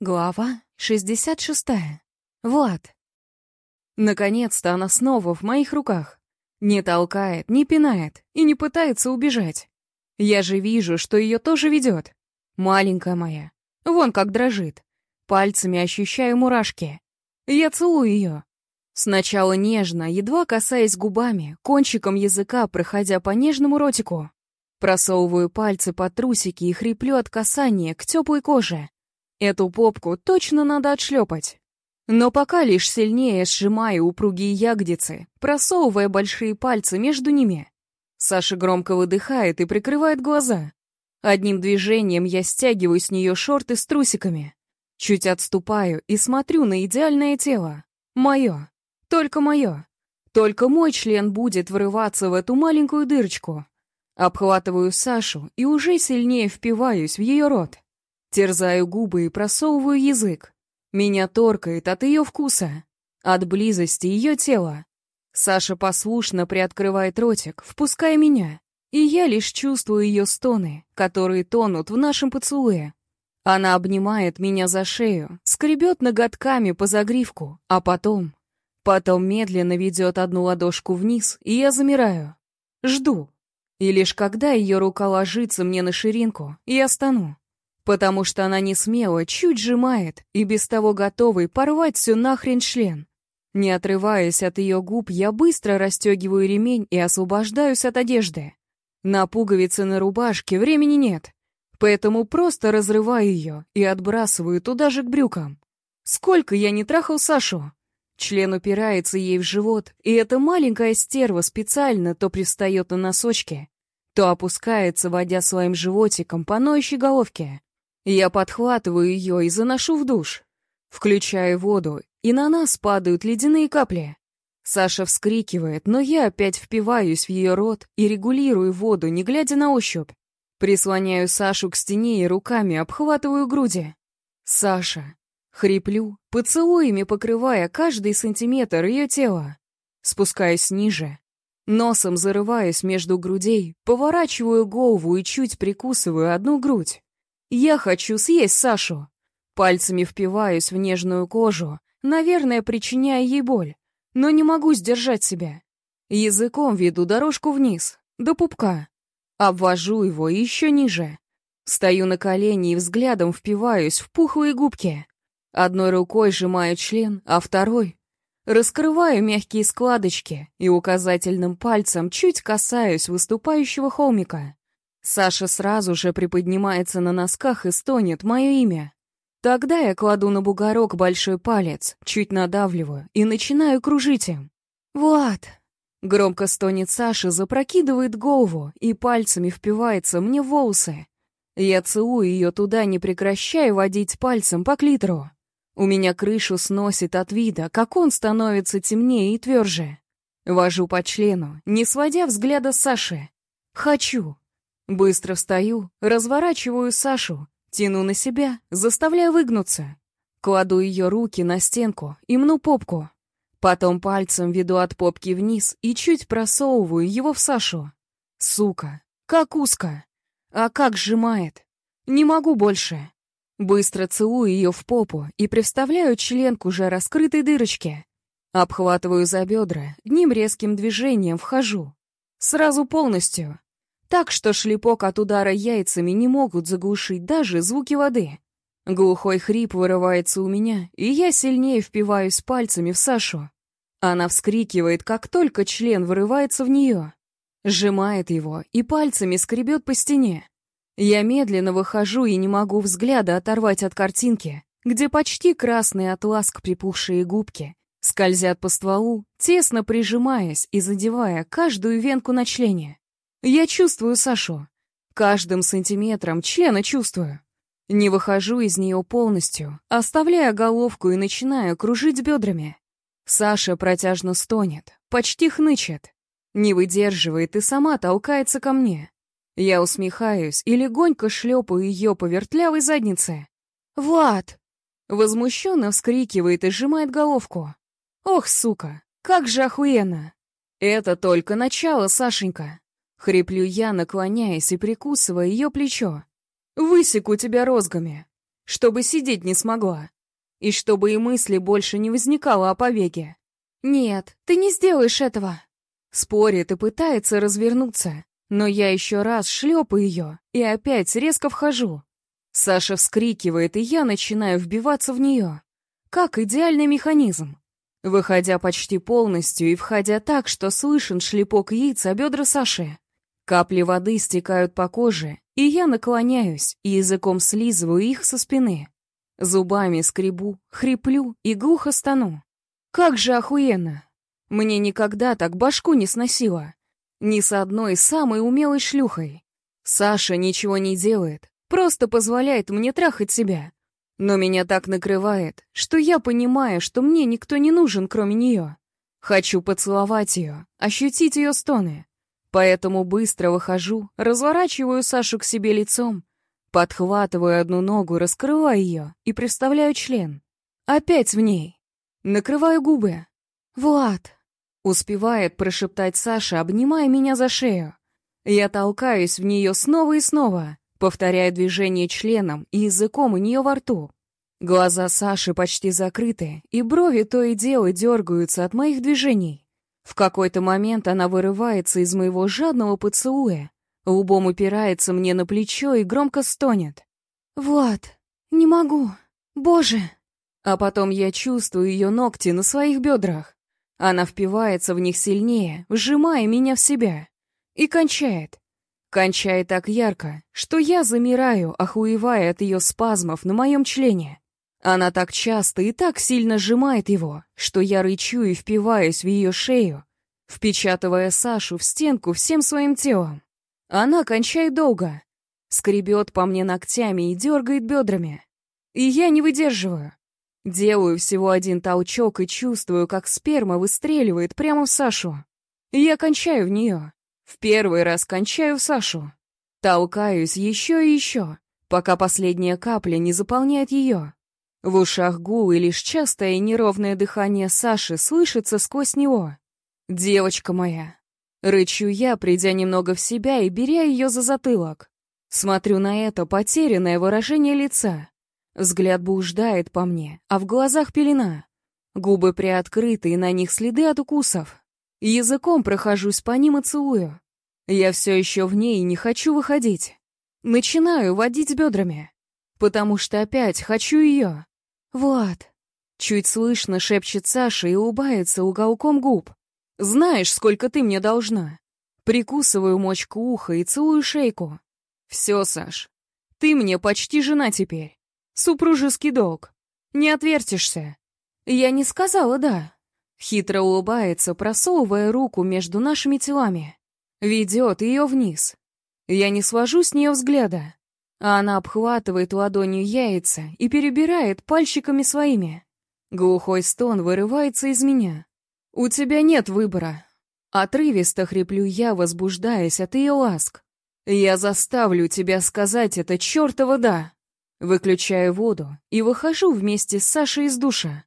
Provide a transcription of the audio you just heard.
Глава 66. Влад. Наконец-то она снова в моих руках. Не толкает, не пинает и не пытается убежать. Я же вижу, что ее тоже ведет. Маленькая моя. Вон как дрожит. Пальцами ощущаю мурашки. Я целую ее. Сначала нежно, едва касаясь губами, кончиком языка, проходя по нежному ротику. Просовываю пальцы под трусики и хриплю от касания к теплой коже. Эту попку точно надо отшлепать. Но пока лишь сильнее сжимаю упругие ягодицы, просовывая большие пальцы между ними. Саша громко выдыхает и прикрывает глаза. Одним движением я стягиваю с нее шорты с трусиками. Чуть отступаю и смотрю на идеальное тело. Мое. Только мое. Только мой член будет врываться в эту маленькую дырочку. Обхватываю Сашу и уже сильнее впиваюсь в ее рот. Терзаю губы и просовываю язык. Меня торкает от ее вкуса, от близости ее тела. Саша послушно приоткрывает ротик, впуская меня, и я лишь чувствую ее стоны, которые тонут в нашем поцелуе. Она обнимает меня за шею, скребет ноготками по загривку, а потом... Потом медленно ведет одну ладошку вниз, и я замираю. Жду. И лишь когда ее рука ложится мне на ширинку, я стану потому что она не смело, чуть сжимает и без того готовый порвать все нахрен член. Не отрываясь от ее губ, я быстро расстегиваю ремень и освобождаюсь от одежды. На пуговицы на рубашке времени нет, поэтому просто разрываю ее и отбрасываю туда же к брюкам. Сколько я не трахал Сашу? Член упирается ей в живот, и эта маленькая стерва специально то пристает на носочки, то опускается, водя своим животиком по ноющей головке. Я подхватываю ее и заношу в душ. Включаю воду, и на нас падают ледяные капли. Саша вскрикивает, но я опять впиваюсь в ее рот и регулирую воду, не глядя на ощупь. Прислоняю Сашу к стене и руками обхватываю груди. Саша. Хриплю, поцелуями покрывая каждый сантиметр ее тела. Спускаюсь ниже. Носом зарываюсь между грудей, поворачиваю голову и чуть прикусываю одну грудь. Я хочу съесть Сашу. Пальцами впиваюсь в нежную кожу, наверное, причиняя ей боль, но не могу сдержать себя. Языком веду дорожку вниз, до пупка. Обвожу его еще ниже. Стою на колени и взглядом впиваюсь в пухлые губки. Одной рукой сжимаю член, а второй раскрываю мягкие складочки и указательным пальцем чуть касаюсь выступающего холмика. Саша сразу же приподнимается на носках и стонет мое имя. Тогда я кладу на бугорок большой палец, чуть надавливаю и начинаю кружить им. «Влад!» Громко стонет Саша, запрокидывает голову и пальцами впивается мне в волосы. Я целую ее туда, не прекращая водить пальцем по клитору. У меня крышу сносит от вида, как он становится темнее и тверже. Вожу по члену, не сводя взгляда Саши. «Хочу!» Быстро встаю, разворачиваю Сашу, тяну на себя, заставляю выгнуться. Кладу ее руки на стенку и мну попку. Потом пальцем веду от попки вниз и чуть просовываю его в Сашу. Сука, как узко. А как сжимает. Не могу больше. Быстро целую ее в попу и привставляю член к уже раскрытой дырочке. Обхватываю за бедра, одним резким движением вхожу. Сразу полностью. Так что шлепок от удара яйцами не могут заглушить даже звуки воды. Глухой хрип вырывается у меня, и я сильнее впиваюсь пальцами в Сашу. Она вскрикивает, как только член вырывается в нее. Сжимает его и пальцами скребет по стене. Я медленно выхожу и не могу взгляда оторвать от картинки, где почти красные от ласк припухшие губки скользят по стволу, тесно прижимаясь и задевая каждую венку на члене. Я чувствую Сашу. Каждым сантиметром члена чувствую. Не выхожу из нее полностью, оставляя головку и начинаю кружить бедрами. Саша протяжно стонет, почти хнычет. Не выдерживает и сама толкается ко мне. Я усмехаюсь и легонько шлепаю ее по вертлявой заднице. «Влад!» Возмущенно вскрикивает и сжимает головку. «Ох, сука, как же охуенно!» «Это только начало, Сашенька!» Хриплю я, наклоняясь и прикусывая ее плечо. «Высеку тебя розгами!» чтобы сидеть не смогла. И чтобы и мысли больше не возникало о побеге. «Нет, ты не сделаешь этого!» Спорит и пытается развернуться, но я еще раз шлепаю ее и опять резко вхожу. Саша вскрикивает, и я начинаю вбиваться в нее. Как идеальный механизм. Выходя почти полностью и входя так, что слышен шлепок яиц о бедра Саши. Капли воды стекают по коже, и я наклоняюсь и языком слизываю их со спины. Зубами скребу, хриплю и глухо стану. Как же охуенно! Мне никогда так башку не сносило. Ни с одной самой умелой шлюхой. Саша ничего не делает, просто позволяет мне трахать себя. Но меня так накрывает, что я понимаю, что мне никто не нужен, кроме нее. Хочу поцеловать ее, ощутить ее стоны. Поэтому быстро выхожу, разворачиваю Сашу к себе лицом, подхватываю одну ногу, раскрываю ее и представляю член. Опять в ней. Накрываю губы. «Влад!» — успевает прошептать Саша, обнимая меня за шею. Я толкаюсь в нее снова и снова, повторяя движение членом и языком у нее во рту. Глаза Саши почти закрыты, и брови то и дело дергаются от моих движений. В какой-то момент она вырывается из моего жадного поцелуя, лбом упирается мне на плечо и громко стонет. «Влад, не могу! Боже!» А потом я чувствую ее ногти на своих бедрах. Она впивается в них сильнее, сжимая меня в себя. И кончает. Кончает так ярко, что я замираю, охуевая от ее спазмов на моем члене. Она так часто и так сильно сжимает его, что я рычу и впиваюсь в ее шею, впечатывая Сашу в стенку всем своим телом. Она кончает долго, скребет по мне ногтями и дергает бедрами. И я не выдерживаю. Делаю всего один толчок и чувствую, как сперма выстреливает прямо в Сашу. Я кончаю в нее. В первый раз кончаю в Сашу. Толкаюсь еще и еще, пока последняя капля не заполняет ее. В ушах гул и лишь частое и неровное дыхание Саши слышится сквозь него. «Девочка моя!» Рычу я, придя немного в себя и беря ее за затылок. Смотрю на это потерянное выражение лица. Взгляд блуждает по мне, а в глазах пелена. Губы приоткрыты, и на них следы от укусов. Языком прохожусь по ним и целую. Я все еще в ней и не хочу выходить. Начинаю водить бедрами, потому что опять хочу ее. «Влад!» Чуть слышно шепчет Саша и улыбается уголком губ. «Знаешь, сколько ты мне должна?» Прикусываю мочку уха и целую шейку. «Все, Саш, ты мне почти жена теперь. Супружеский долг. Не отвертишься. Я не сказала «да». Хитро улыбается, просовывая руку между нашими телами. Ведет ее вниз. Я не свожу с нее взгляда. А она обхватывает ладонью яйца и перебирает пальчиками своими. Глухой стон вырывается из меня. «У тебя нет выбора». Отрывисто хриплю я, возбуждаясь от ее ласк. «Я заставлю тебя сказать это чертово «да». Выключаю воду и выхожу вместе с Сашей из душа.